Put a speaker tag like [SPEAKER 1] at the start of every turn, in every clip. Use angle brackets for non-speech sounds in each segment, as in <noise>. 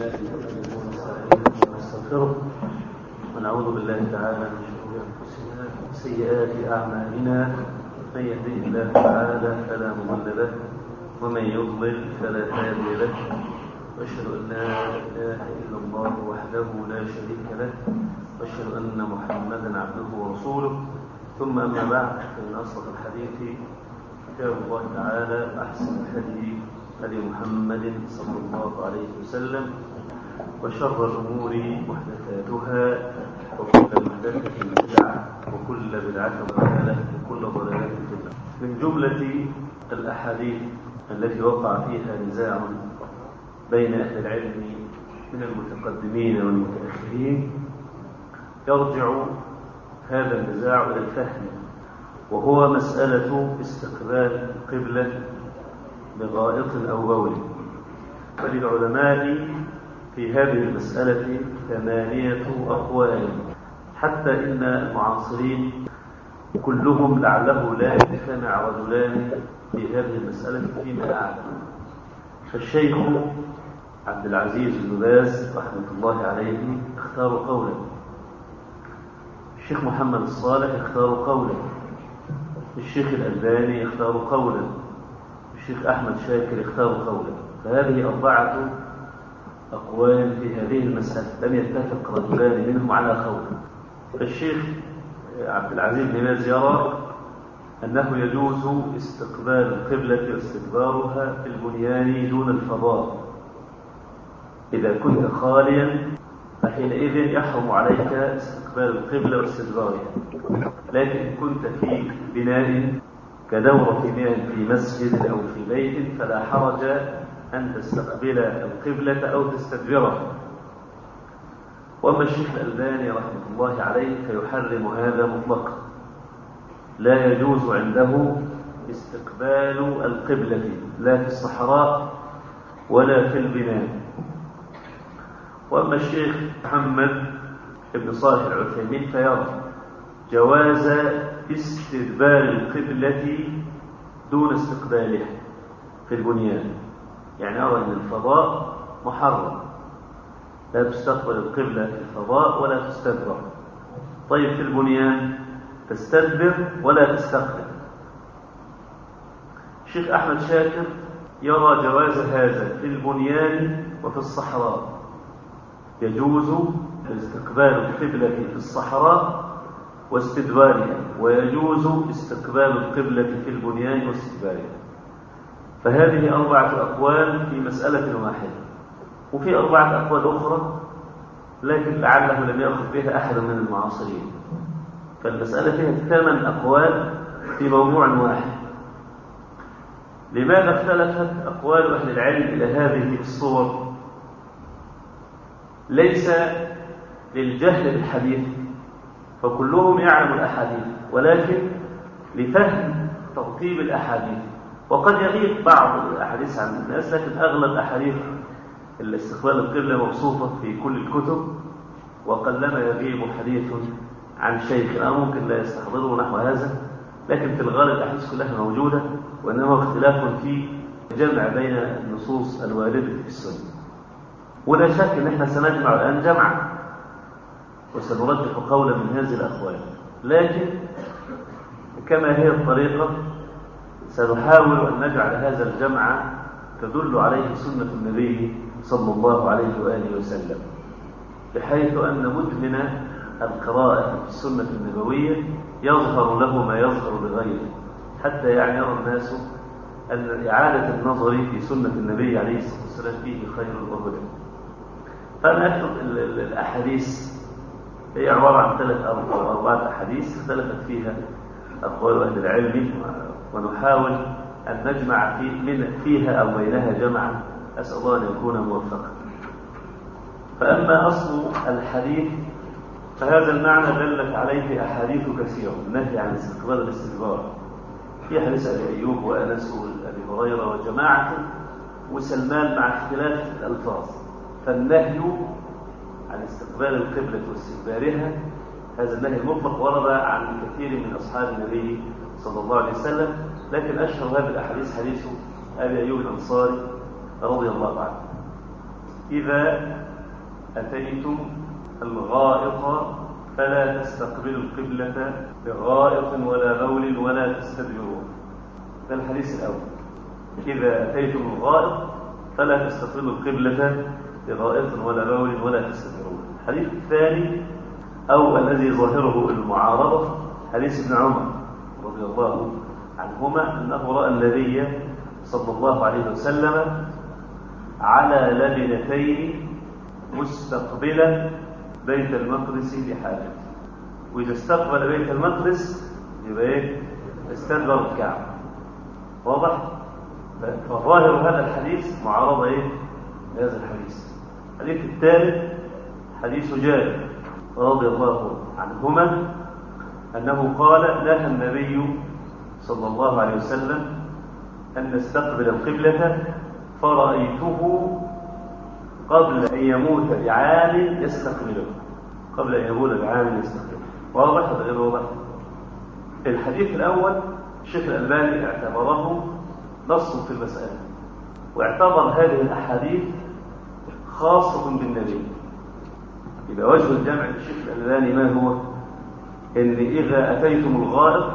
[SPEAKER 1] الله نحمده ونستعينه ونستغفره ونعوذ بالله تعالى من شرور أنفسنا وسيئات أعمالنا. من يهده الله تعالى فلا مضل له ومن يضلل فلا هادي له. وأشهد أن لا إله إلا الله وحده لا شريك له. وأشهد أن محمدا عبده ورسوله. ثم أما بعد فإن أصدق الحديث كتاب الله تعالى أحسن الهدي هدي محمد صلى الله عليه وسلم. وشر الأمور محدثاتها وكل محدثة بدعة وكل بدعة ضلالة وكل ضلالة في النار. من جملة الأحاديث التي وقع فيها نزاع بين أهل العلم من المتقدمين والمتأخرين يرجع هذا النزاع إلى الفهم وهو مسألة استقبال القبلة بغائط أو بول وللعلماء في هذه المسألة ثمانية أقوال. حتى إن المعاصرين كلهم لعله لا يجتمع رجلان في هذه المسألة فيما أعلم فالشيخ عبد العزيز بن باز رحمة الله عليه اختار قولا الشيخ محمد الصالح اختار قولا الشيخ الألباني اختار قولا الشيخ أحمد شاكر اختار قولا فهذه أربعة أقوال في هذه المسألة. لم يتفق رجلان منهم على قول. الشيخ عبد العزيز بن باز يرى أنه يجوز استقبال القبلة واستدبارها في البنيان دون الفضاء. إذا كنت خاليا فحينئذ يحرم عليك استقبال القبلة واستدبارها. لكن كنت في بناء كدورة مياه في مسجد أو في بيت فلا حرج أن تستقبل القبلة أو تستدبرها وأما الشيخ الألباني رحمة الله عليه فيحرم هذا مطلقا. لا يجوز عنده استقبال القبلة لا في الصحراء ولا في البناء. وأما الشيخ محمد بن صالح العثيمين فيرى جواز استدبار القبلة دون استقبالها في البنيان. يعني أرى أن الفضاء محرم. لا تستقبل القبلة في الفضاء ولا تستدبر. طيب في البنيان تستدبر ولا تستقبل. الشيخ أحمد شاكر يرى جواز هذا في البنيان وفي الصحراء. يجوز استقبال القبلة في الصحراء واستدبارها ويجوز استقبال القبلة في البنيان واستدبارها. فهذه أربعة أقوال في مسألة واحدة. وفي أربعة أقوال أخرى لكن لعله لم يأخذ بها أحد من المعاصرين. فالمسألة فيها ثمان أقوال في موضوع واحد. لماذا اختلفت أقوال أهل العلم إلى هذه الصور؟ ليس للجهل بالحديث فكلهم يعلم الأحاديث ولكن لفهم ترتيب الأحاديث. وقد يغيب بعض الأحاديث عن الناس لكن أغلب أحاديث الاستقبال القبلة مبسوطة في كل الكتب وقلما يغيب حديث عن شيخ أو ممكن لا يستحضره نحو هذا لكن في الغالب الأحاديث كلها موجودة وإنما اختلاف في جمع بين النصوص الواردة في السنة. ولا شك إن إحنا سنجمع الآن جمعا وسنرجح قولا من هذه الأقوال. لكن كما هي الطريقة سنحاول أن نجعل هذا الجمع تدل عليه سنة النبي صلى الله عليه وآله وسلم بحيث أن مدمن القراءة في السنة النبوية يظهر له ما يظهر لغيره حتى يعني يرى الناس أن إعادة النظر في سنة النبي عليه الصلاة والسلام فيه خير وهدى. فأنا أكتب الأحاديث؟ هي عبارة عن ثلاث أو أربعة أحاديث اختلفت فيها أقوال أهل العلم ونحاول أن نجمع في من فيها أو بينها جمعا. أسأل الله أن يكون موفقا. فأما أصل الحديث فهذا المعنى دلت عليه أحاديث كثيرة النهي عن استقبال الاستدبار. في حديث أبي أيوب وأنس وأبي هريرة وجماعة وسلمان مع اختلاف الألفاظ. فالنهي عن استقبال القبلة واستدبارها هذا النهي المطلق ورد عن كثير من أصحاب النبي صلى الله عليه وسلم لكن أشهر هذه الأحاديث حديث أبي أيوب الأنصاري رضي الله عنه. إذا أتيتم الغائط فلا تستقبلوا القبلة بغائط ولا بول ولا تستدبرون ده الحديث الأول. إذا أتيتم الغائط فلا تستقبلوا القبلة بغائط ولا بول ولا تستدبرون الحديث الثاني أو الذي ظاهره المعارضة حديث ابن عمر. رضي الله عنهما أنه رأى النبي صلى الله عليه وسلم على لبنتين مستقبلا بيت المقدس لحاجته وإذا استقبل بيت المقدس يبقى إيه؟ استدبر الكعبة واضح؟ فظاهر هذا الحديث معارضة إيه؟ هذا الحديث الحديث الثالث حديث جابر رضي الله عنهما أنه قال نهى النبي صلى الله عليه وسلم أن نستقبل القبلة فرأيته قبل أن يموت بعام يستقبله قبل أن يموت بعام يستقبله واضح غير واضح؟ الحديث الأول الشيخ الألباني اعتبره نص في المسألة واعتبر هذه الأحاديث خاصة بالنبي يبقى وجه الجمع للشيخ الألباني ما هو؟ إن إذا أتيتم الغائط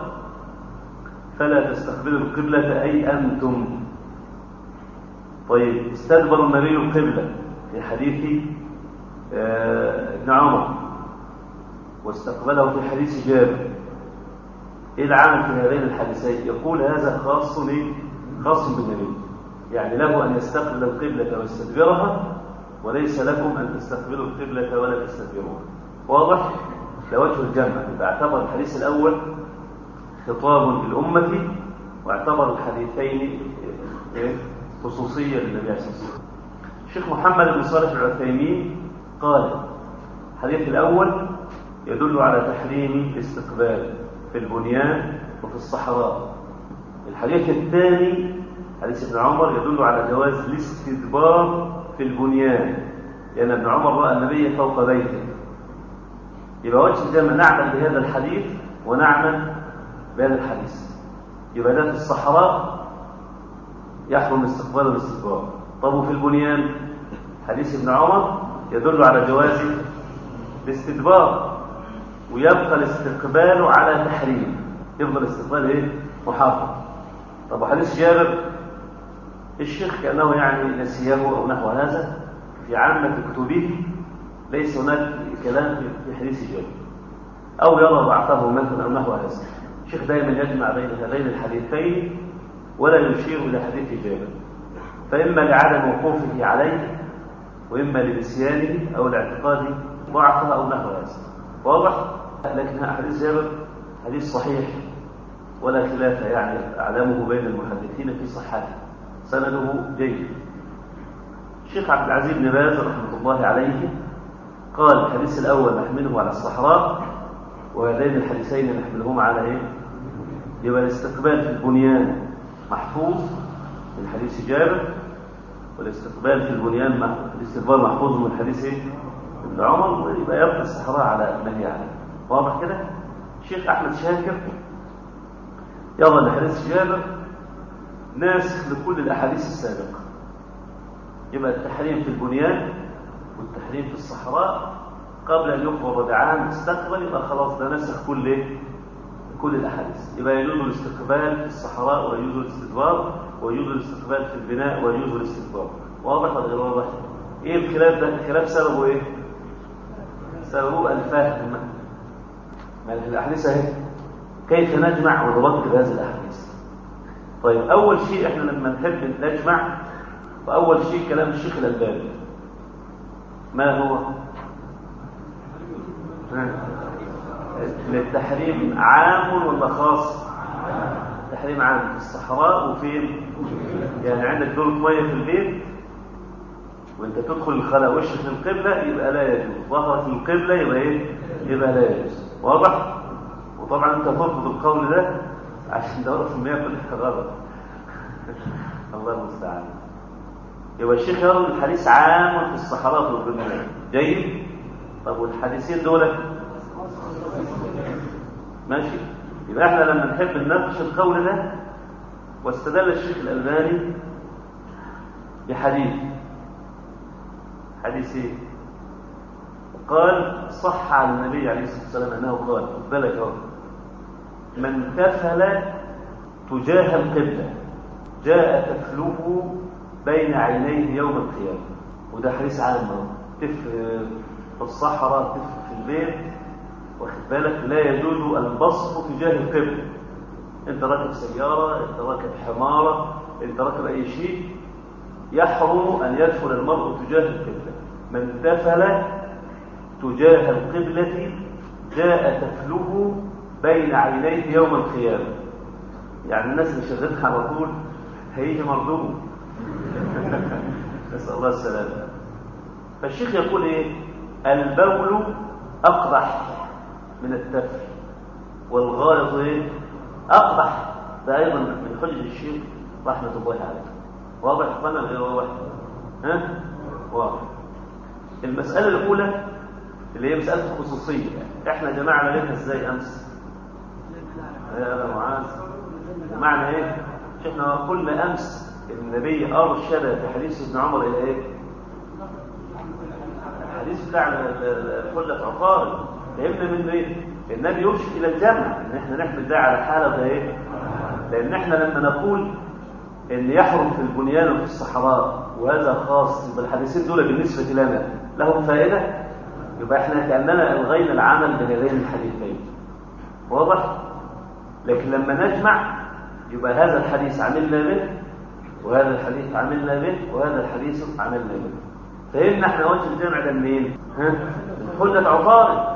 [SPEAKER 1] فلا تستقبلوا القبلة أي أنتم. طيب استدبر النبي القبلة في حديث ابن عمر واستقبله في حديث جابر. إيه العمل في هذين الحديثين يقول هذا خاص خاص بالنبي. يعني له أن يستقبل القبلة ويستدبرها وليس لكم أن تستقبلوا القبلة ولا تستدبروها. واضح؟ لوجه الجمع. يبقى اعتبر الحديث الأول خطاب للأمة واعتبر الحديثين خصوصية للنبي عليه الصلاة والسلام. الشيخ محمد بن صالح العثيمين قال الحديث الأول يدل على تحريم الاستقبال في البنيان وفي الصحراء. الحديث الثاني حديث ابن عمر يدل على جواز الاستدبار في البنيان. لأن ابن عمر رأى النبي فوق بيته. يبقى وجه الجمع نعمل بهذا الحديث ونعمل بهذا الحديث. يبقى ده في الصحراء يحرم استقبال والاستدبار طب وفي البنيان؟ حديث ابن عمر يدل على جواز الاستدبار ويبقى الاستقبال على تحريم. يفضل الاستقبال إيه؟ محرم طب وحديث جابر؟ الشيخ كأنه يعني نسيه أو نحو هذا في عامة كتبه ليس هناك كلام حديث جابر. أو يرى ضعفه مثلا أو نحو هذا. الشيخ دائما يجمع بين هذين الحديثين ولا يشير إلى حديث جابر. فإما لعدم وقوفه عليه وإما لنسيانه أو لاعتقاد ضعفها أو نحو هذا. واضح؟ لكن أحاديث جابر حديث صحيح ولا خلاف يعني أعلامه بين المحدثين في صحته. سنده جيد. الشيخ عبد العزيز بن باز رحمة الله عليه قال الحديث الأول نحمله على الصحراء وهذين الحديثين نحملهما على إيه؟ يبقى الاستقبال في البنيان محفوظ من حديث جابر والاستقبال في البنيان الاستقبال محفوظ من حديث ابن عمر ويبقى يبقى الصحراء على النهي عنه واضح كده؟ الشيخ أحمد شاكر. ان حديث جابر. ناسخ لكل الأحاديث السابقة. يبقى التحريم في البنيان والتحريم في الصحراء قبل أن يقبض بعام استقبل يبقى خلاص ده نسخ كل إيه كل الأحاديث. يبقى يجوز الاستقبال في الصحراء ويجوز الاستدبار ويجوز الاستقبال في البناء ويجوز الاستدبار. واضح ولا غير واضح؟ إيه الخلاف ده؟ الخلاف سببه إيه؟ سببه الفهم. ما الأحاديث أهي. كيف نجمع ونرتب هذه الأحاديث؟ طيب أول شيء إحنا لما نحب نجمع وأول شيء كلام الشيخ الألباني. ما هو؟ للتحريم عام ولا خاص؟ تحريم عام. في الصحراء وفين؟ يعني عندك دورة ميه في البيت وانت تدخل الخلاء وشك للقبلة يبقى لا يجوز. ظهرك للقبلة يبقى إيه؟ يبقى لا يجوز. واضح؟ وطبعا أنت ترفض القول ده عشان دورة المياه كلها غلط. <laughs> الله المستعان. يبقى الشيخ يرى الحديث عام في الصحراء والبنيان جيد؟ طب والحديثين دول؟ ماشي. يبقى إحنا لما نحب نناقش القول ده واستدل الشيخ الألباني بحديث. حديث إيه؟ قال صح عن النبي عليه الصلاة والسلام أنه قال بالك أهو. من تفل تجاه القبلة جاء تفله بين عينيه يوم القيامة. وده حديث عام اهو تف في الصحراء تف في البيت. واخد بالك؟ لا يجوز البصق تجاه القبله انت راكب سيارة انت راكب حمارة انت راكب أي شيء يحرم أن يدخل المرء تجاه القبلة. من تفل تجاه القبلة جاء تفله بين عينيه يوم القيامة. يعني الناس اللي شغالين على طول هيجي مردود <laughs> نسال الله السلامة. فالشيخ يقول إيه؟ البول أقبح من التفل والغائط إيه؟ أقبح. ده أيضا من حجج الشيخ رحمة الله عليه. واضح إخوانا غير واضح؟ ها؟ واضح. المسألة الأولى اللي هي مسألة الخصوصية. إحنا جمعنا لنا إزاي أمس؟ يا معاذ. معنى إيه؟ إحنا قلنا أمس النبي أرشد في حديث ابن عمر إلى إيه؟ الحديث بتاع الخلة عقارب فهمنا منه إيه؟ النبي يرشد إلى الجمع إن إحنا نحمل ده على حالة ده إيه؟ لأن إحنا لما نقول إن يحرم في البنيان وفي الصحراء وهذا خاص يبقى الحديثين دول بالنسبة لنا لهم فائدة؟ يبقى إحنا كأننا ألغينا العمل بهذين الحديثين. واضح؟ لكن لما نجمع يبقى هذا الحديث عملنا به وهذا الحديث عملنا به وهذا الحديث عملنا به فهمنا إحنا وجه الجمع ده منين حله عطارد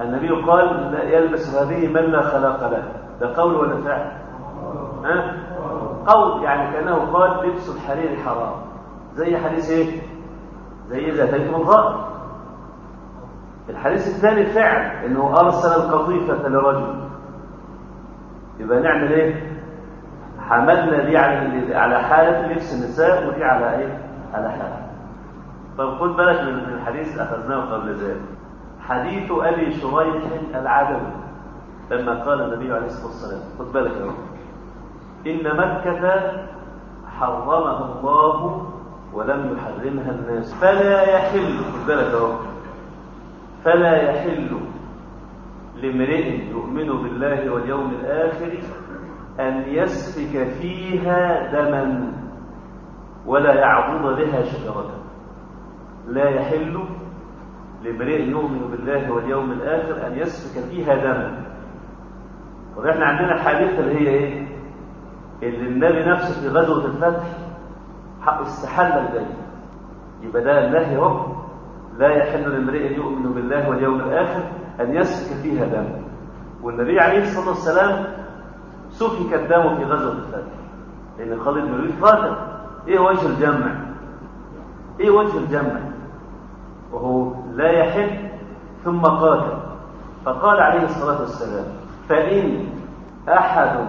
[SPEAKER 1] النبي قال يلبس هذه من لا خلاق له. ده قول ولا فعل؟ ها؟ قول يعني كأنه قال لبس الحرير حرام. زي حديث إيه؟ زي إذا أتيتم الغائب الحديث الثاني فعل إنه أرسل القطيفة لرجل. يبقى نعمل إيه؟ حملنا دي على على حالة لبس النساء ودي على إيه؟ على حالة. طب خد بالك من الحديث اللي أخذناه قبل ذلك حديث أبي شريح العدوي لما قال النبي عليه الصلاة والسلام خد بالك يا رب. إن مكة حرمها الله ولم يحرمها الناس. فلا يحل خد بالك يا رب. فلا يحل لامرئ يؤمن بالله واليوم الآخر أن يسفك فيها دما ولا يعضد بها شجرة. لا يحل لامرئ يؤمن بالله واليوم الآخر أن يسفك فيها دما. طب إحنا عندنا حادثة اللي هي إيه؟ اللي النبي نفسه في غزوة الفتح حق استحل البيت. يبقى ده النهي اهو لا يحل لامرئ يؤمن بالله واليوم الآخر أن يسفك فيها دم والنبي عليه الصلاة والسلام سفك الدم في غزوة الفتح لأن خالد بن الوليد قاتل إيه وجه الجمع؟ إيه وجه الجمع؟ وهو لا يحل ثم قاتل فقال عليه الصلاة والسلام فإن أحد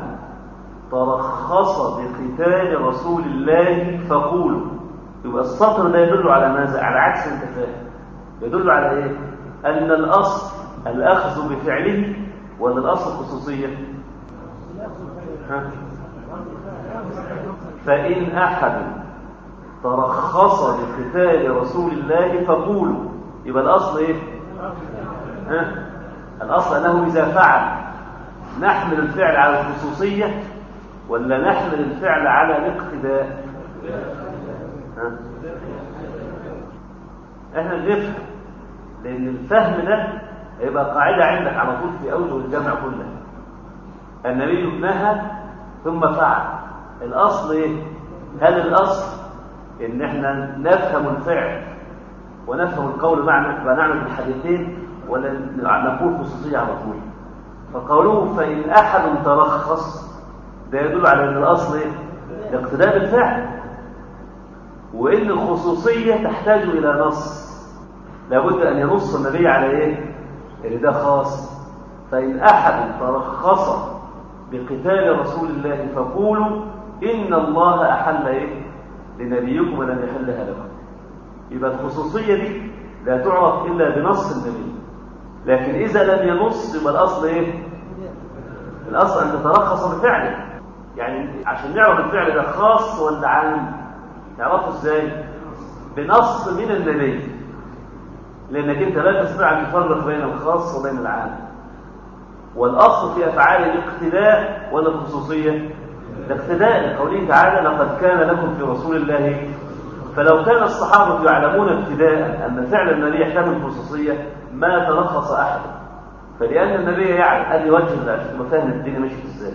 [SPEAKER 1] ترخص بقتال رسول الله فقولوا يبقى السطر ده يدل على ماذا؟ على عكس أنت فاهم يدل على إيه؟ أن الأصل الأخذ بفعله ولا الأصل خصوصية؟ فإن أحد ترخص بقتال رسول الله فقولوا يبقى الأصل إيه؟ ها؟ الأصل أنه إذا فعل نحمل الفعل على الخصوصية ولا نحمل الفعل على الاقتداء؟ إحنا نفهم لأن الفهم ده هيبقى قاعدة عندك على طول في أوجه الجمع كلها النبي نهى ثم فعل الأصل إيه؟ هل الأصل إن إحنا نفهم الفعل ونفهم القول معنا ونعمل بالحديثين ولا نقول خصوصية على طول فقوله فإن أحد ترخص ده يدل على أن الأصل إيه؟ الاقتداء بالفعل وإن الخصوصية تحتاج إلى نص لابد أن ينص النبي على إيه؟ اللي ده خاص فإن أحد ترخص بقتال رسول الله فقولوا إن الله أحل إيه؟ لنبيكم ولم يحلها لكم يبقى الخصوصية دي لا تعرف إلا بنص النبي لكن إذا لم ينص يبقى الأصل إيه؟ الأصل أن تترخص بفعله يعني عشان نعرف الفعل ده خاص ولا عام نعرفه إزاي؟ بنص من النبي لأنك أنت لا تستطيع أن تفرق بين الخاص وبين العام والأصل في أفعال الاقتداء ولا الخصوصية الاقتداء لقوله تعالى لقد كان لكم في رسول الله فلو كان الصحابة يعلمون ابتداء أن فعل النبي يحتمل خصوصية ما تلخص أحد فلأن النبي يعلم هذه وجه عشان فاهم الدنيا ماشيه إزاي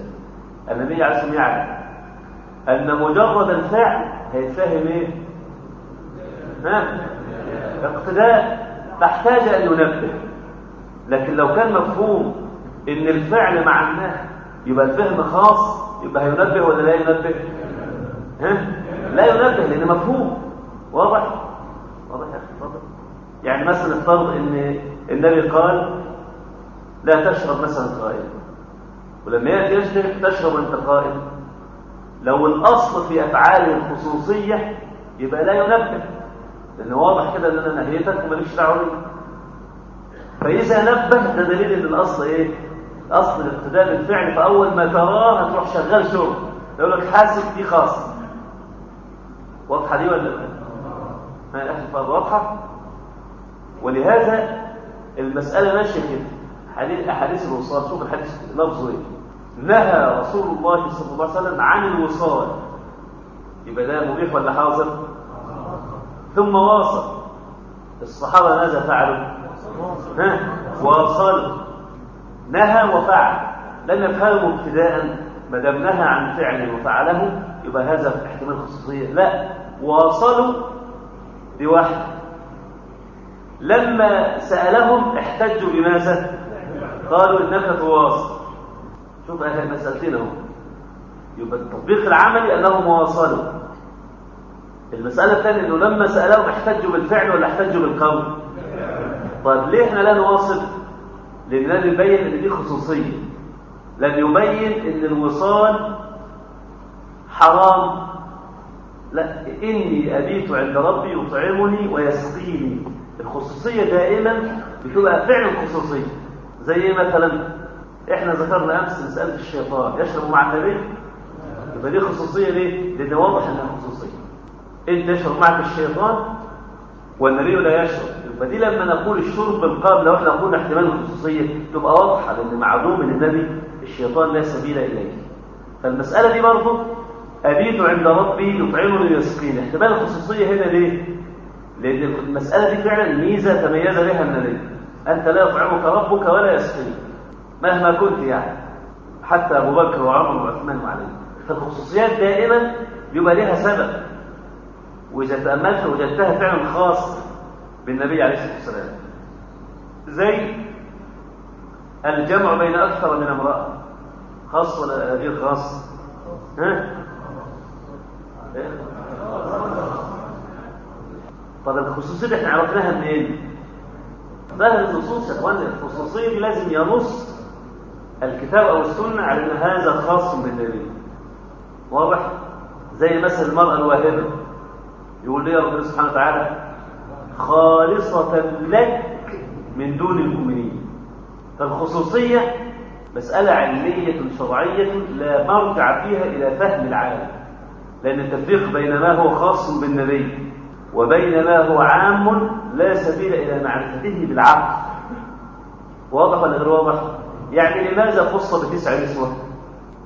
[SPEAKER 1] النبي عليه الصلاة يعلم أن مجرد الفعل هيتفهم إيه؟ ها؟ اقتداء تحتاج أن ينبه لكن لو كان مفهوم إن الفعل مع يبقى الفهم خاص يبقى هينبه ولا لا ينبه؟ ها؟ لا ينبه لأن مفهوم واضح؟ واضح يا اتفضل يعني مثلا افترض إن النبي قال لا تشرب مثلا قائما ولما يأتي يشرب تشرب وأنت قائم لو الأصل في أفعاله الخصوصية يبقى لا ينبه لأن واضح كده أن أنا نهيتك وماليش دعوة بيه فإذا نبه ده دليل أن الأصل إيه؟ أصل الاقتداء بالفعل فأول ما تراه هتروح شغال شغل. يقول لك حاسب دي خاصة واضحة دي ولا لا؟ ما الأخي واضحة؟ ولهذا المسألة ماشية كده. حديث أحاديث الوصال. شوف الحديث لفظه إيه. نهى رسول الله صلى الله عليه وسلم عن الوصال. يبقى ده مبيح ولا حاضر؟ ثم واصل. الصحابة ماذا فعلوا؟ ها؟ واصلوا. نهى وفعل لن نفهمه ابتداء ما دام نهى عن فعله وفعله يبقى هذا احتمال خصوصية. لا واصلوا بواحد. لما سألهم احتجوا بماذا قالوا إنك تواصل. شوف أهل المسألتين اهو يبقى التطبيق العملي أنهم واصلوا. المسألة الثانية إنه لما سألهم احتجوا بالفعل ولا احتجوا بالقول؟ طيب ليه إحنا لا نواصل؟ لن يبين إن دي خصوصية. لن يبين إن الوصال حرام. لا إني أبيت عند ربي يطعمني ويسقيني. الخصوصية دائما بتبقى فعل خصوصية. زي مثلا إحنا ذكرنا أمس مسألة الشيطان. يشرب مع النبي؟ يبقى دي خصوصية ليه؟ لأن واضح إنها خصوصية. أنت يشرب معك الشيطان والنبي لا يشرب. يبقى دي لما نقول الشرب بالقلب لو إحنا نقول احتمال الخصوصية تبقى واضحة لأن معلوم من النبي الشيطان لا سبيل إليه. فالمسألة دي برضه أبيت عند ربي يطعمني ويسقيني. احتمال الخصوصية هنا ليه؟ لأن المسألة دي فعلا ميزة تميز بها النبي. أنت لا يطعمك ربك ولا يسقيك مهما كنت يعني حتى أبو بكر وعمر وعثمان وعلي. فالخصوصيات دائما يبقى لها سبب. وإذا تأملت وجدتها فعلا خاص بالنبي عليه الصلاة والسلام زي الجمع بين أكثر من امرأة خاص ولا غير خاص ها؟ طب الخصوصية إحنا عرفناها منين؟ ظاهر النصوص يا اخوانا الخصوصية دي لازم ينص الكتاب أو السنة على إن هذا خاص بالنبي واضح؟ زي مثل المرأة الواهبة يقول لي ربنا سبحانه وتعالى خالصة لك من دون المؤمنين. فالخصوصية مسألة علمية شرعية لا مرجع فيها إلى فهم العالم لأن التفريق بين ما هو خاص بالنبي وبين ما هو عام لا سبيل إلى معرفته بالعقل. واضح ولا غير واضح؟ يعني لماذا خص بتسع نسوة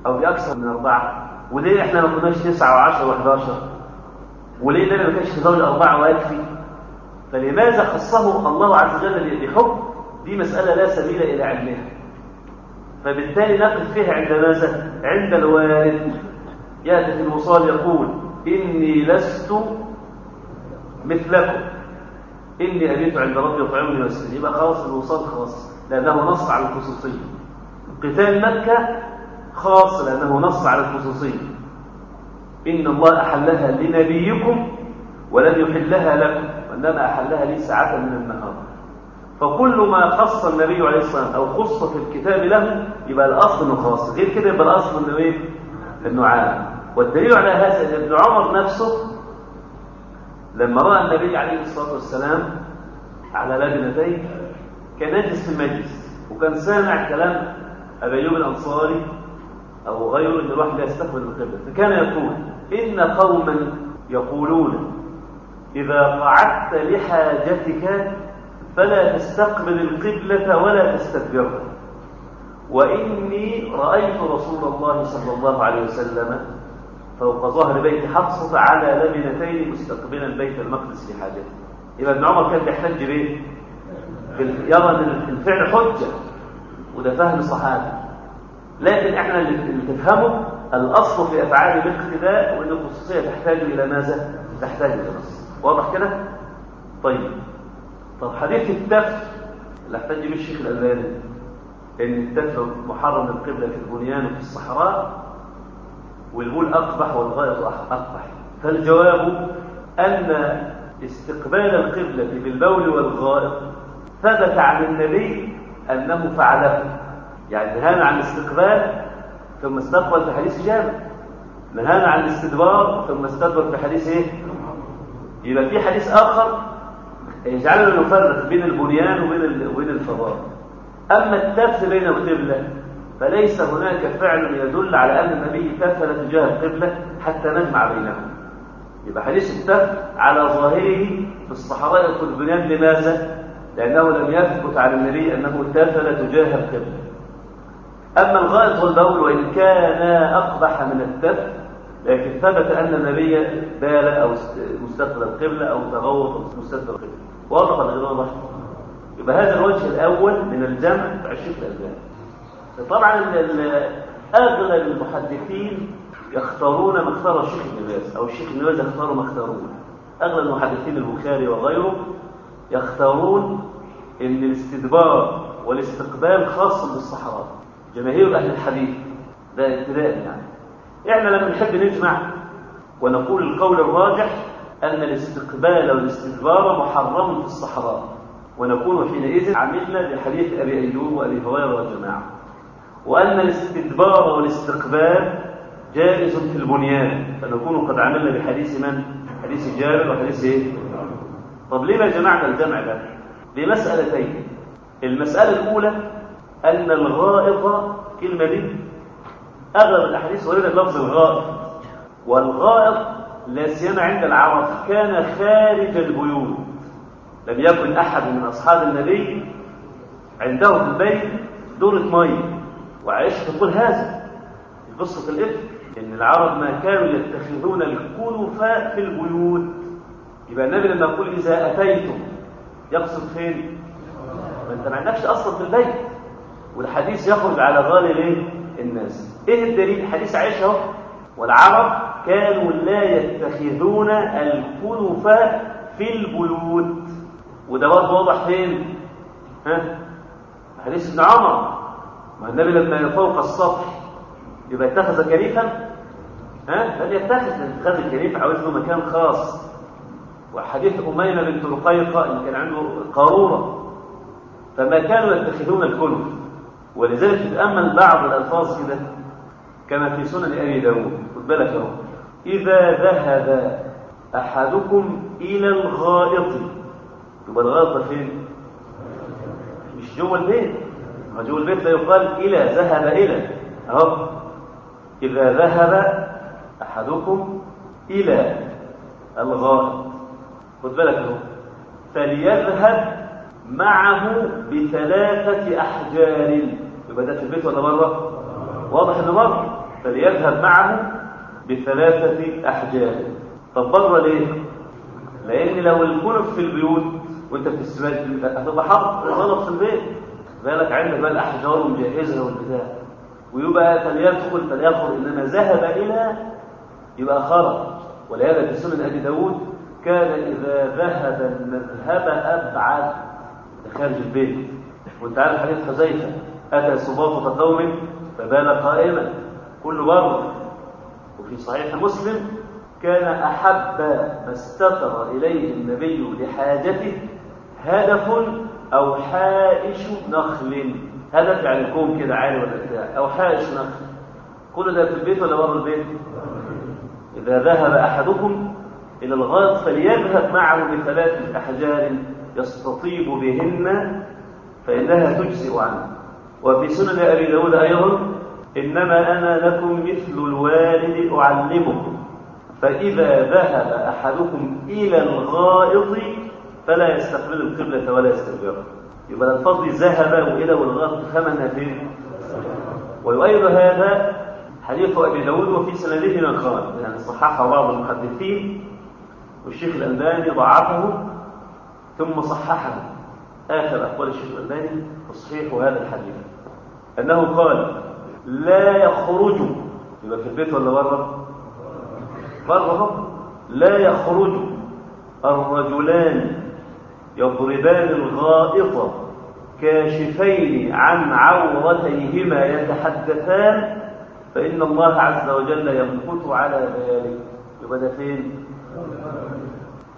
[SPEAKER 1] أو بأكثر من أربعة؟ وليه إحنا ما كناش تسعة وعشرة وحداشر وليه النبي ما كانش تزوج أربعة ويكفي؟ فلماذا خصه الله عز وجل بحكم دي مسألة لا سبيل إلى علمها؟ فبالتالي نقف فيها عند ماذا؟ عند الوارد. يأتي في الوصال يقول إني لست مثلكم. إني أبيت عند ربي يطعمني ويسقيني يبقى خلاص الوصال خاص لأنه نص على الخصوصية. قتال مكة خاص لأنه نص على الخصوصية. إن الله أحلها لنبيكم ولم يحلها لكم. وإنما أحلها لي ساعة من النهار. فكل ما خص النبي عليه الصلاة والسلام أو خص في الكتاب له يبقى الأصل إنه خاص. غير كده يبقى الأصل إنه إيه؟ إنه عام. والدليل على هذا إن ابن عمر نفسه لما رأى النبي عليه الصلاة والسلام على لبنتين كان يجلس في المجلس وكان سامع كلام أبي أيوب الأنصاري أو غيره ان الواحد لا يستقبل القبلة. فكان يقول إن قوما يقولون إذا قعدت لحاجتك فلا تستقبل القبلة ولا تستدبرها وإني رأيت رسول الله صلى الله عليه وسلم فوق ظهر بيت حفصة على لبنتين مستقبلا بيت المقدس لحاجته يبقى ابن عمر كان بيحتج بايه؟ يرى إن الفعل حجة وده فهم صحابي لكن إحنا اللي تفهمه الأصل في أفعال الاقتداء وإن الخصوصية تحتاج إلى ماذا؟ تحتاج إلى نص واضح كده؟ طيب. طب حديث التف اللي احتج به الشيخ الألباني إن التف محرم القبلة في البنيان وفي الصحراء والبول أقبح والغائط أقبح. فالجواب أن استقبال القبلة بالبول والغائط ثبت عن النبي أنه فعله. يعني نهانا عن الاستقبال ثم استقبل في حديث جابر. نهانا عن الاستدبار ثم استدبر في حديث إيه؟ يبقى في حديث آخر يجعلنا نفرق بين البنيان وبين وبين الفضاء. أما التف بين القبلة فليس هناك فعل يدل على أن النبي تفل تجاه القبلة حتى نجمع بينهم. يبقى حديث التف على ظاهره في الصحراء في البنيان لماذا؟ لأنه لم يثبت على النبي أنه تفل تجاه القبلة. أما الغائط والبول وإن كان أقبح من التف لكن ثبت أن النبي بال أو مستقبل القبلة أو تغوط مستقبل القبلة. واضح ولا غير واضح يبقى هذا الوجه الأول من الجمع بتاع الشيخ الالباني طبعا أغلب المحدثين يختارون ما اختار الشيخ ابن باز أو الشيخ ابن باز يختار ما اختاروه أغلب المحدثين البخاري وغيره يختارون إن الاستدبار والاستقبال خاص بالصحراء جماهير أهل الحديث ده ابتداء يعني. إحنا لما نحب نجمع ونقول القول الراجح أن الاستقبال والاستدبار محرم في الصحراء ونكون حينئذ عملنا بحديث أبي أيوب وأبي هريرة والجماعة. وأن الاستدبار والاستقبال جائز في البنيان فنكون قد عملنا بحديث من؟ حديث جابر وحديث إيه؟ طب لما جمعنا الجمع ده؟ لمسألتين المسألة الأولى أن الغائط كلمة دي أغلب الأحاديث ورد لفظ الغائط والغائط لا سيما عند العرب كان خارج البيوت. لم يكن أحد من أصحاب النبي عنده في البيت دورة مية وعائشة تقول هذا. قصة الإفك إن العرب ما كانوا يتخذون الكنف في البيوت. يبقى النبي لما يقول إذا أتيتم يقصد فين؟ ما أنت ما عندكش أصلا في البيت. والحديث يخرج على غالب إيه؟ الناس. إيه الدليل؟ حديث عائشة اهو والعرب كانوا لا يتخذون الكنف في البيوت. وده برضه واضح فين؟ ها؟ حديث ابن عمر. ما النبي لما فوق السطح يبقى اتخذ كنيفا ها؟ لم يتخذ. اتخاذ الكنيف عاوز له مكان خاص. وحديث أميمة بنت رقيقة اللي كان عنده قارورة. فما كانوا يتخذون الكنف ولذلك تتأمل بعض الألفاظ كده. كما في سنن أبي داود خد بالك اهو إذا ذهب أحدكم إلى الغائط يبقى الغائط فين؟ مش جوه البيت. ما جوه البيت لا يقال إلى ذهب إلى. أهو. إذا ذهب أحدكم إلى الغائط. خد بالك اهو فليذهب معه بثلاثة أحجار. يبقى ده في البيت ولا بره؟ واضح إنه بره. فليذهب معه بثلاثة أحجار طب بره ليه؟ لأن لو الكنف في البيوت وأنت في السباج هتبقى حاطط غلط في البيت. بالك عندك بقى الأحجار ومجهزها والبتاع. ويبقى فليدخل فليخرج. إنما ذهب إلى يبقى خرج. ولهذا في سنن أبي داود كان إذا ذهب المذهب أبعد. خارج البيت. وأنت عارف حديث حذيفه أتى سباطه قوم فبال قائما. كل بر وفي صحيح مسلم كان أحب ما استتر إليه النبي لحاجته هدف أو حائش نخل. هدف يعني كوم كده عالي ولا بتاع أو حائش نخل. كل ده في البيت ولا بره البيت؟ إذا ذهب أحدكم إلى الغائط فليذهب معه بثلاث أحجار يستطيب بهن فإنها تجزئ عنه. وفي سنن أبي داود أيضا إنما أنا لكم مثل الوالد أعلمكم فإذا ذهب أحدكم إلى الغائط فلا يستقبل القبلة ولا يستدبرها يبقى دي ذهب وإلى والغائط تفهمها فين؟ ويؤيد هذا حديث أبي داود وفي سنده نقال يعني صححه بعض المحدثين والشيخ الألباني ضعفه ثم صححه آخر أقوال الشيخ الألباني تصحيح هذا الحديث أنه قال لا يخرج. يبقى في البيت ولا بره؟ بره لا يخرج. الرجلان يضربان الغائط كاشفين عن عورتيهما يتحدثان فإن الله عز وجل يمكث على ذلك. يبقى ده فين؟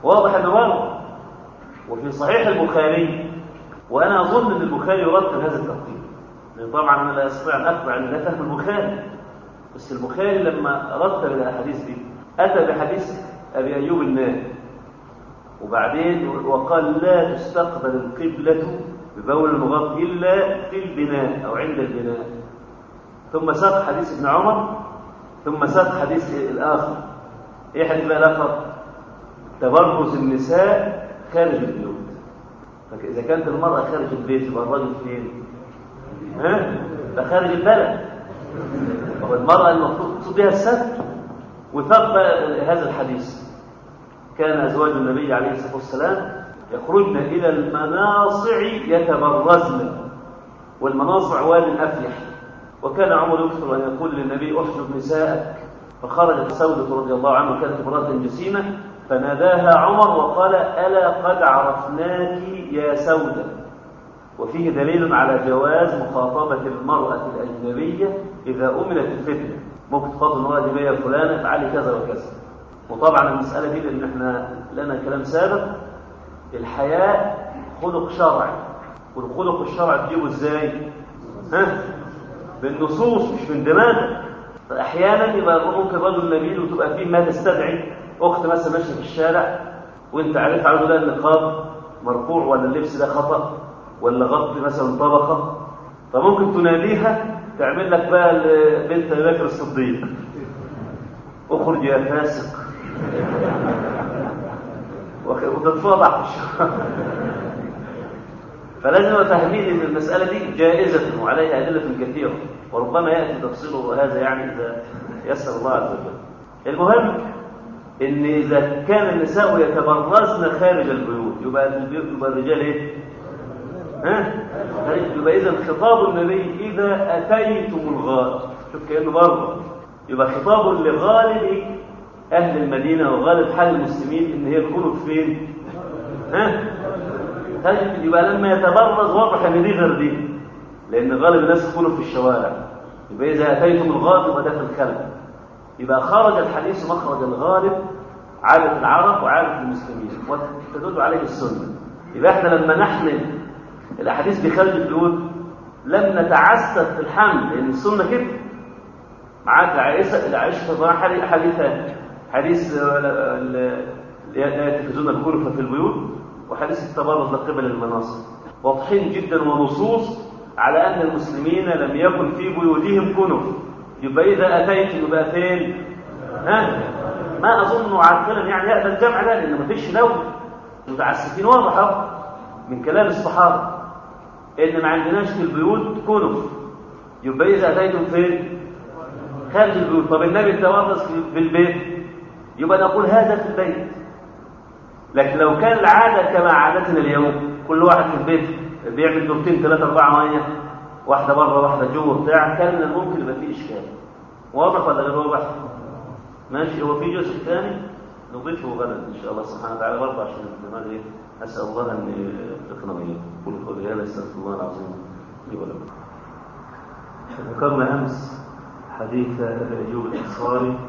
[SPEAKER 1] واضح بره وفي صحيح البخاري وأنا أظن إن البخاري يرتب هذا الترتيب طبعا أنا لا أستطيع أن إن لا فهم البخاري. بس البخاري لما رتب الاحاديث دي أتى بحديث أبي أيوب النادي وبعدين وقال لا تستقبل القبلة ببول المغط إلا في البناء أو عند البناء. ثم ساق حديث ابن عمر ثم ساق حديث الآخر. إيه حديث بقى الآخر؟ تبرز النساء خارج البيوت. فإذا كانت المرأة خارج البيت يبقى الرجل فين؟ ها؟ ده خارج البلد. والمرأة المفروض بها الستر وثق هذا الحديث. كان أزواج النبي عليه الصلاة والسلام يخرجن إلى المناصع يتبرزن والمناصع واد أفلح. وكان عمر يكثر أن يقول للنبي أحجب نساءك. فخرجت سودة رضي الله عنها كانت امرأة جسيمة. فناداها عمر وقال ألا قد عرفناك يا سودة. وفيه دليل على جواز مخاطبة المرأة الأجنبية إذا أمنت الفتنة. ممكن تخاطب المرأة الأجنبية فلانة افعلي كذا وكذا. وطبعا المسألة دي لأن إحنا لنا كلام سابق. الحياء خلق شرعي. والخلق الشرعي تجيبه إزاي؟ ها؟ بالنصوص مش من دماغك فأحيانا يبقى ممكن رجل نبيل وتبقى فيه ما تستدعي؟ أخت مثلا ماشية في الشارع وأنت عارف على ده النقاب مرفوع ولا اللبس ده خطأ؟ ولا غطي مثلا طبقة فممكن تناديها تعمل لك بقى بنت أبي بكر الصديق. أخرج يا فاسق. الشارع <laughs> فلازم فاهمين إن المسألة دي جائزة وعليها أدلة كثيرة وربما يأتي تفصيله هذا يعني إذا يسر الله عز وجل. المهم إن إذا كان النساء يتبرزن خارج البيوت يبقى يبقى الرجال إيه؟ ها؟ يبقى إذا خطاب النبي إذا أتيتم الغار. شوف كأنه بره يبقى خطاب لغالب أهل المدينة وغالب حال المسلمين إن هي تكونوا فين؟ ها؟ تجد يبقى لما يتبرز واضح إن دي غير دي. لأن غالب الناس يكونوا في الشوارع. يبقى إذا أتيتم الغالب يبقى ده في الخلف يبقى خرج الحديث مخرج الغالب عادة العرب وعادة المسلمين. وتدل عليه السنة. يبقى إحنا لما نحمل الأحاديث بخارج البيوت لم نتعسف في الحمل لأن السنة كده. معاك عائشة العائشة طبعا حديثان حديث لا يتخذون الكلفة في البيوت وحديث التبرز لقبل المناصب. واضحين جدا ونصوص على أن المسلمين لم يكن في بيوتهم كنف. يبقى إذا أتيت؟ يبقى فين؟ ها؟ ما أظن عاقلا يعني يأتي الجمع ده لأن مفيش دولة متعسفين واضحة من كلام الصحابة. إن ما عندناش في البيوت كنف. يبقى إذا أتيتم فين؟ خارج البيوت. طب النبي تورث في البيت. يبقى نقول هذا في البيت. لكن لو كان العادة كما عادتنا اليوم كل واحد في البيت بيعمل دورتين ثلاثة أربعة مية واحدة بره واحدة جوه بتاع كان من الممكن يبقى فيه إشكال. واضح ولا غير واضح؟ ماشي هو في جزء ثاني؟ نضيفه غدا إن شاء الله سبحانه وتعالى برضه عشان الدماغ إيه؟ أسأل الله أن وإياكم كل قولي هذا أستغفر الله العظيم لي ولكم. ذكرنا أمس حديث أيوب الأنصاري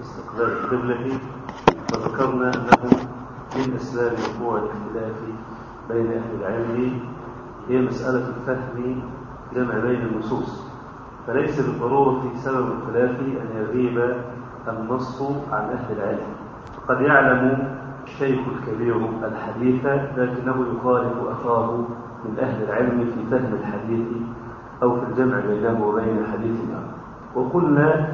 [SPEAKER 1] استقبال القبلة وذكرنا أنه من أسباب وقوع الاختلاف بين أهل العلم هي مسألة الفهم جمع بين النصوص. فليس بالضرورة سبب الخلاف أن يغيب النص عن أهل العلم. فقد يعلم الشيخ الكبير الحديث لكنه يخالف أخاه من أهل العلم في فهم الحديث أو في الجمع بينه وبين حديث آخر وقلنا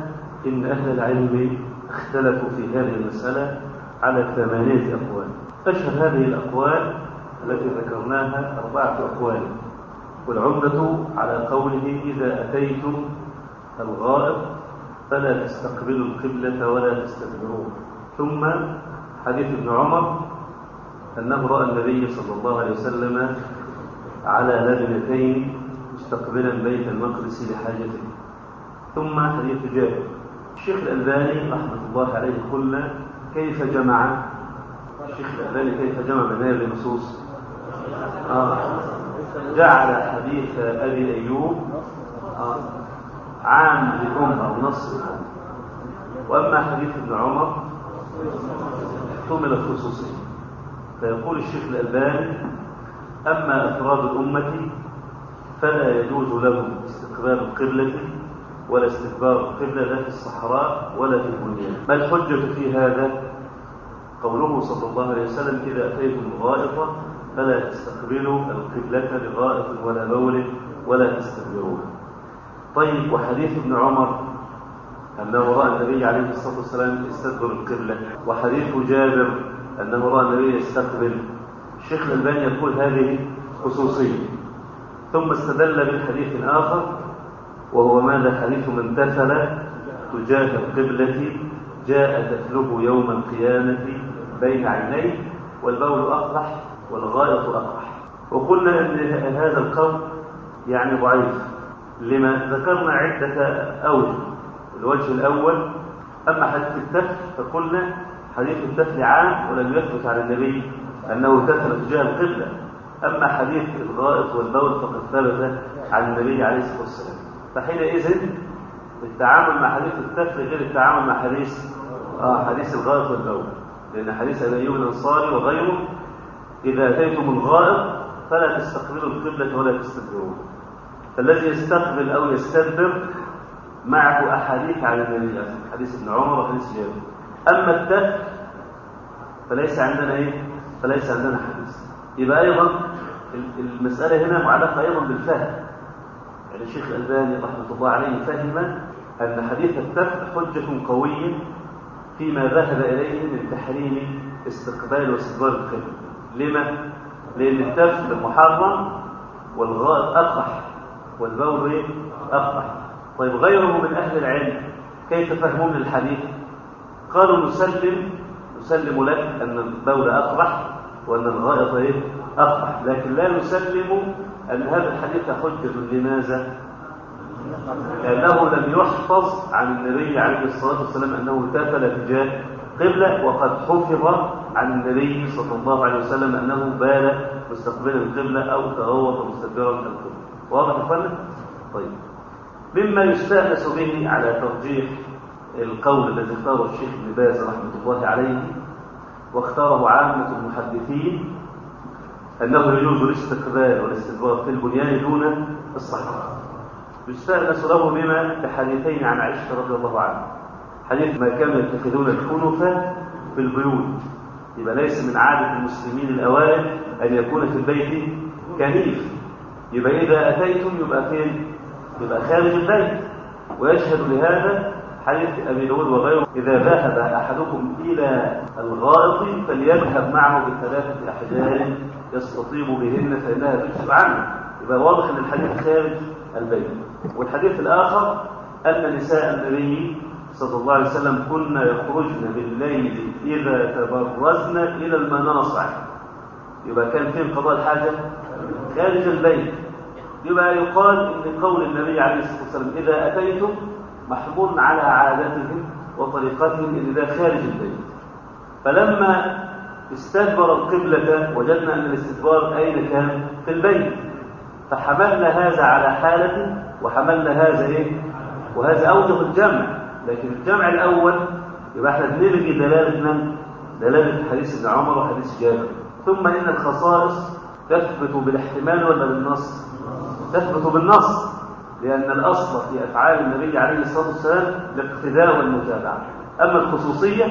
[SPEAKER 1] إن أهل العلم اختلفوا في هذه المسألة على ثمانية أقوال. أشهر هذه الأقوال التي ذكرناها أربعة أقوال والعمدة على قوله إذا أتيتم الغائط فلا تستقبلوا القبلة ولا تستدبروه ثم حديث ابن عمر أنه رأى النبي صلى الله عليه وسلم على لبنتين مستقبلا بيت المقدس لحاجته ثم حديث جابر الشيخ الألباني رحمة الله عليه قلنا كيف جمع الشيخ الألباني كيف جمع بين هذه النصوص آه. جعل حديث أبي أيوب آه. عام لأم أو نص وأما حديث ابن عمر احتمل الخصوصية. فيقول الشيخ الألباني أما أفراد الأمة فلا يجوز لهم استقبال القبلة ولا استدبار القبلة لا في الصحراء ولا في البنيان. ما الحجة في هذا؟ قوله صلى الله عليه وسلم إذا أتيتم الغائطة فلا تستقبلوا القبلة لغائط ولا بول ولا تستدبروها طيب وحديث ابن عمر أنه رأى النبي عليه الصلاة والسلام يستدبر القبلة. وحديث جابر أنه رأى النبي يستقبل. الشيخ الألباني يقول هذه خصوصية. ثم استدل بالحديث آخر وهو ماذا؟ حديث من تفل تجاه القبلة جاء تفله يوم القيامة بين عينيه والبول أقرح والغائط أقرح وقلنا أن هذا القول يعني ضعيف. لما ذكرنا عدة أوجه الوجه الأول أما حديث التفل فقلنا حديث التفل عام ولم يثبت على النبي أنه تفل تجاه القبلة. أما حديث الغائط والبول فقد ثبت عن النبي عليه الصلاة والسلام. فحينئذ التعامل مع حديث التفل غير التعامل مع حديث آه حديث الغائط والبول. لأن حديث أبي أيوب الأنصاري وغيره إذا أتيتم الغائط فلا تستقبلوا القبلة ولا تستدبروها فالذي يستقبل أو يستدبر معه أحاديث عن النبي حديث ابن عمر وحديث جابر أما التفل فليس عندنا إيه؟ فليس عندنا حديث. يبقى أيضا المسألة هنا معلقة أيضا بالفهم. يعني الشيخ الألباني رحمة الله عليه فهم أن حديث التفل حجة قوية فيما ذهب إليه من تحريم استقبال واستدبار القبلة. لما؟ لأن التفل محرم والغائط أقح والبول أقح طيب غيره من أهل العلم كيف فهمون للحديث؟ قالوا نسلم نسلم لك أن البول أقبح وأن الغائط إيه؟ أقبح لكن لا نسلم أن هذا الحديث حجة لماذا؟ لأنه لم يحفظ عن النبي عليه الصلاة والسلام أنه تافل تجاه قبلة وقد حفظ عن النبي صلى الله عليه وسلم أنه بال مستقبلا القبلة أو تغوط مستدبرا القبلة واضح يا طيب مما يستأنس به على ترجيح القول الذي اختاره الشيخ ابن باز رحمة الله عليه واختاره عامة المحدثين أنه يجوز الاستقبال والاستدبار في البنيان دون الصحراء. يستأنس له بما بحديثين عن عائشة رضي الله عنها. حديث ما كانوا يتخذون الكنف في البيوت. يبقى ليس من عادة المسلمين الأوائل أن يكون في البيت كنيف. يبقى إذا أتيتم يبقى فين؟ يبقى خارج البيت ويشهد لهذا حديث أبي داود وغيره. إذا ذهب أحدكم إلى الغائط فليذهب معه بثلاثة أحجار يستطيب بهن فإنها تجزئ عنه. يبقى واضح أن الحديث خارج البيت. والحديث الآخر أن نساء النبي صلى الله عليه وسلم كنا يخرجن بالليل إذا تبرزن إلى المناصع يبقى كان فين قضاء الحاجة؟ خارج البيت. يبقى يقال إن قول النبي عليه الصلاة والسلام إذا أتيتم محمول على عادتهم وطريقتهم إن ده خارج البيت فلما استدبر القبلة وجدنا أن الاستدبار أين كان؟ في البيت فحملنا هذا على حالة وحملنا هذا إيه؟ وهذا أوجه الجمع لكن الجمع الأول يبقى إحنا بنلغي دلالة من؟ دلالة حديث ابن عمر وحديث جابر ثم إن الخصائص تثبت بالاحتمال ولا بالنص؟ تثبت بالنص لأن الأصل في أفعال النبي عليه الصلاة والسلام الاقتداء والمتابعة. أما الخصوصية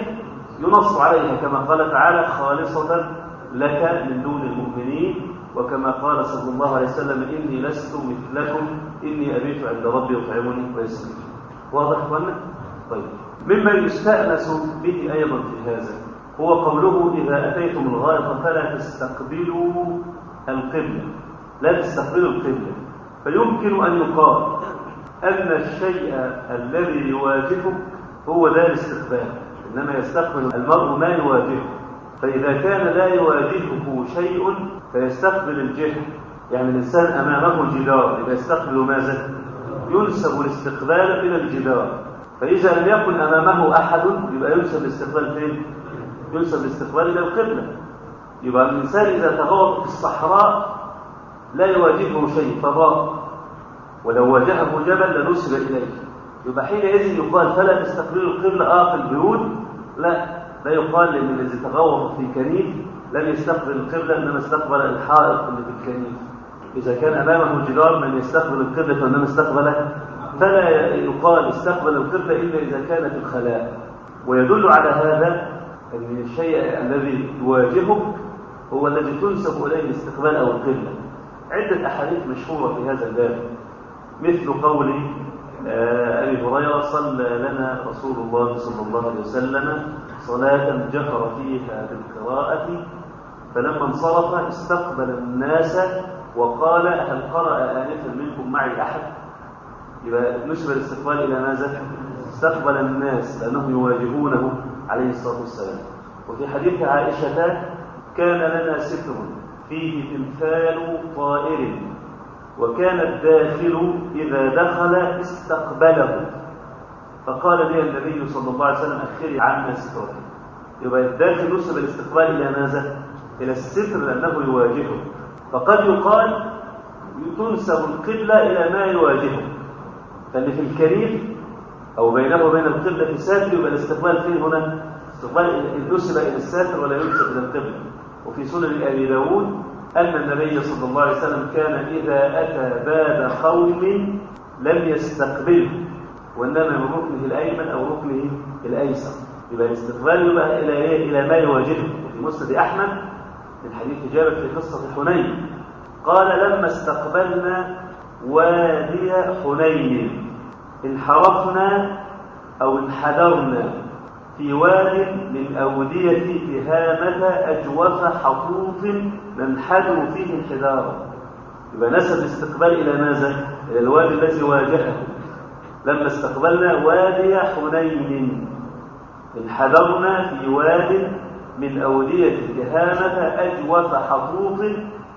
[SPEAKER 1] ينص عليها كما قال تعالى خالصة لك من دون المؤمنين وكما قال صلى الله عليه وسلم إني لست مثلكم إني أبيت عند ربي يطعمني ويسقيني. واضح أخوانا؟ طيب. مما يستأنس به أيضا في هذا هو قوله إذا أتيتم الغائط فلا تستقبلوا القبلة. لا تستقبلوا القبلة. فيمكن أن يقال أن الشيء الذي يواجهك هو لا الاستقبال إنما يستقبل المرء ما يواجهه فإذا كان لا يواجهه شيء فيستقبل الجهة يعني الإنسان أمامه جدار إذا يستقبل ماذا؟ ينسب الاستقبال إلى الجدار فإذا لم يكن أمامه أحد يبقى ينسب الاستقبال فين؟ ينسب الاستقبال إلى القبلة يبقى الإنسان إذا تغوط في الصحراء لا يواجهه شيء فضاء. ولو واجهه جبل لنسب إليه. يبقى حينئذ يقال فلا تستقبلوا القبلة آه في البيوت. لا لا يقال لأن الذي تغوط في كنيف لم يستقبل القبلة إنما استقبل الحائط اللي في الكنيف. إذا كان أمامه جدار من يستقبل القبلة فإنما استقبل فلا يقال استقبل القبلة إلا إذا كان في الخلاء. ويدل على هذا أن الشيء الذي يواجهك هو الذي تنسب إليه الاستقبال أو القبلة عدة أحاديث مشهورة في هذا الباب مثل قول أبي هريرة صلى لنا رسول الله صلى الله عليه وسلم صلاة جهر فيها بالقراءة فلما انصرف استقبل الناس وقال هل قرأ آنفا منكم معي أحد يبقى نسب الاستقبال إلى ماذا؟ استقبل الناس لأنهم يواجهونه عليه الصلاة والسلام وفي حديث عائشة كان لنا ستر فيه تمثال طائر وكان الداخل إذا دخل استقبله. فقال لي النبي صلى الله عليه وسلم أخري عنا سترك يبقى الداخل نسب الاستقبال إلى ماذا؟ إلى الستر لأنه يواجهه. فقد يقال تنسب القبلة إلى ما يواجهه. فاللي في الكريم أو بينه وبين القبلة ساتر يبقى الاستقبال فين هنا؟ استقبال نسب إلى الساتر ولا ينسب إلى القبلة. وفي سنن أبي داود أن النبي صلى الله عليه وسلم كان إذا أتى باب قوم لم يستقبله وإنما من ركنه الأيمن أو ركنه الأيسر يبقى الاستقبال يبقى إلى إيه؟ إلى ما يواجهه وفي مسند أحمد من حديث جابر في قصة حنين قال لما استقبلنا وادي حنين انحرفنا أو انحدرنا في واد من أودية تهامة أجوف حطوف ننحدر فيه انحدارا يبقى نسب الاستقبال إلى ماذا؟ إلى الوادي الذي واجهه. لما استقبلنا وادي حنين انحدرنا في واد من أودية تهامة أجوف حطوف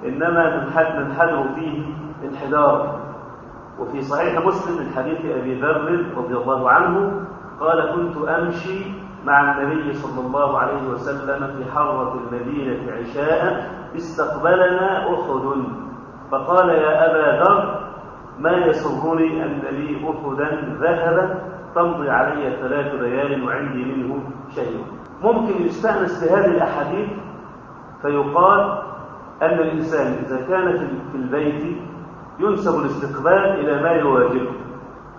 [SPEAKER 1] إنما ننحدر فيه انحدارا وفي صحيح مسلم من حديث أبي ذر رضي الله عنه قال كنت أمشي مع النبي صلى الله عليه وسلم في حرة المدينة عشاء استقبلنا أحد. فقال يا أبا ذر ما يسرني أن لي أحدا ذهبا تمضي علي ثلاث ليال وعندي منه شيء. ممكن يستأنس بهذه الأحاديث؟ فيقال أن الإنسان إذا كان في البيت ينسب الاستقبال إلى ما يواجهه.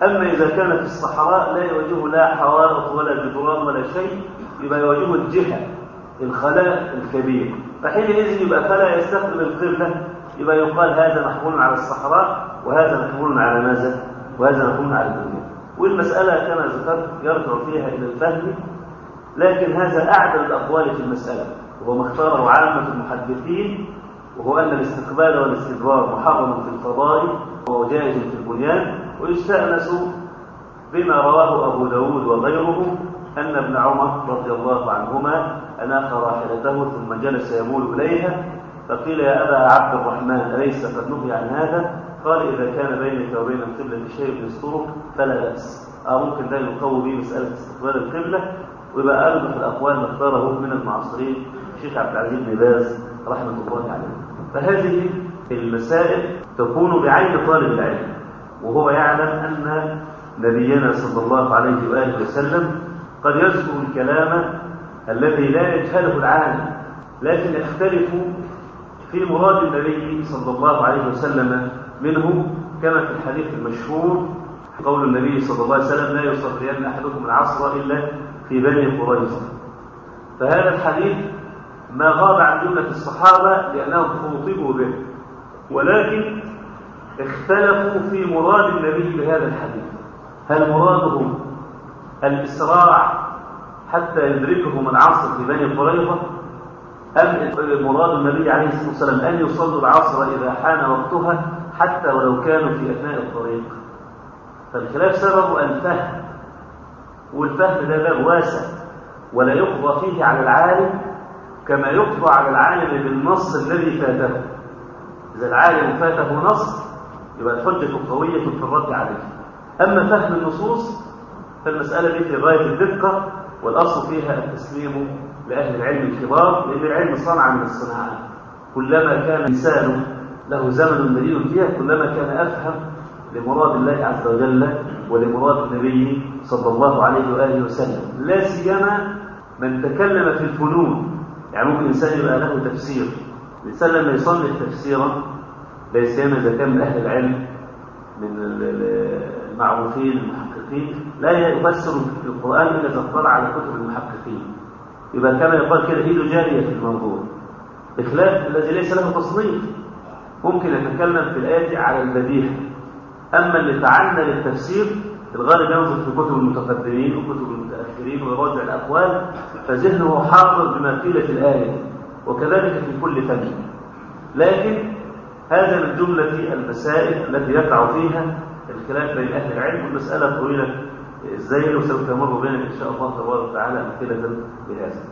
[SPEAKER 1] أما إذا كان في الصحراء لا يواجهه لا حوائط ولا جدران ولا شيء يبقى يواجهه الجهة الخلاء الكبير. فحينئذ يبقى فلا يستقبل القبلة. يبقى يقال هذا محمول على الصحراء وهذا محمول على ماذا؟ وهذا محمول على الدنيا. والمسألة كما ذكرت يرجع فيها إلى الفهم لكن هذا أعدل الأقوال في المسألة. وهو ما اختاره عامة المحدثين وهو أن الاستقبال والاستدبار محرم في وهو جائز في البنيان. ويستأنس بما رواه أبو داود وغيره أن ابن عمر رضي الله عنهما أناخ راحلته ثم جلس يمول إليها فقيل يا أبا عبد الرحمن أليس قد نهي عن هذا؟ قال إذا كان بينك وبين القبلة شيء يسترك فلا بأس. أو ممكن ده يقوي به مسألة استقبال القبلة ويبقى أرجح الأقوال ما اختاره من المعاصرين الشيخ عبد العزيز بن باز رحمة الله عليه. فهذه المسائل تكون بعين طالب العلم. وهو يعلم أن نبينا صلى الله عليه وآله وسلم قد يذكر الكلام الذي لا يجهله العالم لكن يختلف في مراد النبي صلى الله عليه وسلم منه كما في الحديث المشهور قول النبي صلى الله عليه وسلم لا يصلين أحدكم العصر إلا في بني قريظة فهذا الحديث ما غاب عن جملة الصحابة لأنهم خوطبوا به ولكن اختلفوا في مراد النبي بهذا الحديث. هل مراده الإسراع حتى يدركهم العصر في بني قريظة؟ أم مراد النبي عليه الصلاة والسلام أن يصلوا العصر إذا حان وقتها حتى ولو كانوا في أثناء الطريق؟ فالخلاف سببه الفهم والفهم ده باب واسع ولا يقضى فيه على العالم كما يقضى على العالم بالنص الذي فاته. إذا العالم فاته نص يبقى الحجة قوية في الرد عليه أما فهم النصوص فالمسألة دي في غاية الدقة والأصل فيها التسليم لأهل العلم الكبار لأن العلم صنعة من الصناعات كلما كان الإنسان له زمن مليء فيها كلما كان أفهم لمراد الله عز وجل ولمراد النبي صلى الله عليه وآله وسلم. لا سيما من تكلم في الفنون. يعني ممكن إنسان يبقى له تفسير. الإنسان لما يصنف تفسيرا لا سيما إذا كان من أهل العلم من المعروفين المحققين لا يفسر القرآن إلا إذا اطلع على كتب المحققين. يبقى كما يقال كده إيده جارية في الموضوع بخلاف الذي ليس له تصنيف. ممكن يتكلم في الآية على البديهة أما اللي تعنى للتفسير الغالب ينظر في كتب المتقدمين وكتب المتأخرين ويراجع الأقوال فذهنه حاضر بما قيل في الآية وكذلك في كل فن. لكن هذا من جملة المسائل التي يقع فيها الخلاف بين أهل العلم والمسألة طويلة إزاي وسوف تمر بنا إن شاء الله تبارك وتعالى أمثلة بهذا